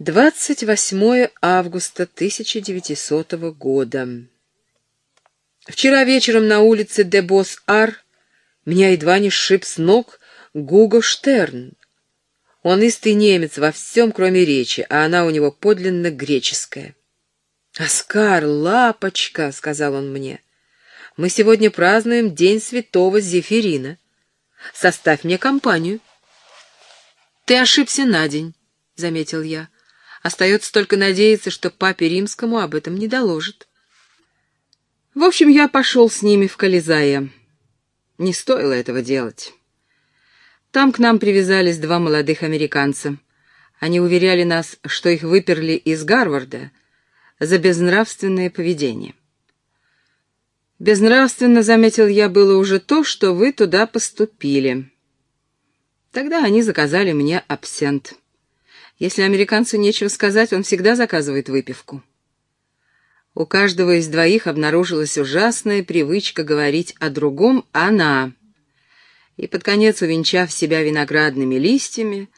28 августа 1900 года. Вчера вечером на улице де Бос-Ар меня едва не сшиб с ног Гуго Штерн. Он истый немец во всем, кроме речи, а она у него подлинно греческая. «Оскар, лапочка!» — сказал он мне. «Мы сегодня празднуем День Святого Зефирина. Составь мне компанию». «Ты ошибся на день», — заметил я. Остается только надеяться, что папе римскому об этом не доложит. В общем, я пошел с ними в Колизае. Не стоило этого делать. Там к нам привязались два молодых американца. Они уверяли нас, что их выперли из Гарварда за безнравственное поведение. Безнравственно, заметил я, было уже то, что вы туда поступили. Тогда они заказали мне абсент. Если американцу нечего сказать, он всегда заказывает выпивку. У каждого из двоих обнаружилась ужасная привычка говорить о другом «она». И под конец, увенчав себя виноградными листьями,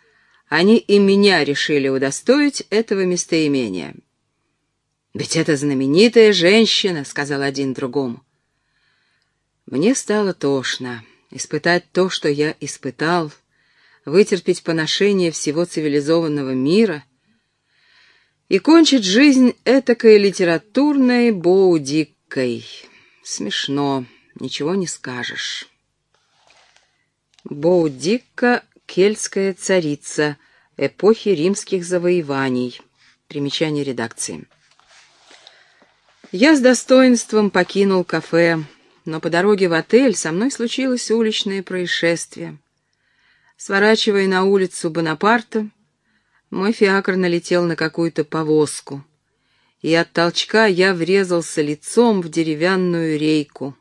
они и меня решили удостоить этого местоимения. «Ведь это знаменитая женщина», — сказал один другому. Мне стало тошно испытать то, что я испытал, вытерпеть поношение всего цивилизованного мира и кончить жизнь этакой литературной боудиккой. Смешно, ничего не скажешь. Боудикка — кельтская царица эпохи римских завоеваний. Примечание редакции. Я с достоинством покинул кафе, но по дороге в отель со мной случилось уличное происшествие. Сворачивая на улицу Бонапарта, мой фиакр налетел на какую-то повозку, и от толчка я врезался лицом в деревянную рейку.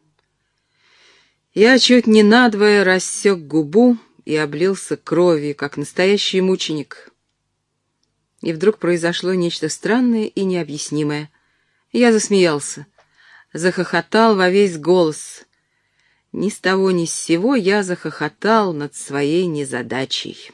Я чуть не надвое рассек губу и облился кровью, как настоящий мученик. И вдруг произошло нечто странное и необъяснимое. Я засмеялся, захохотал во весь голос — ни с того ни с сего я захохотал над своей незадачей.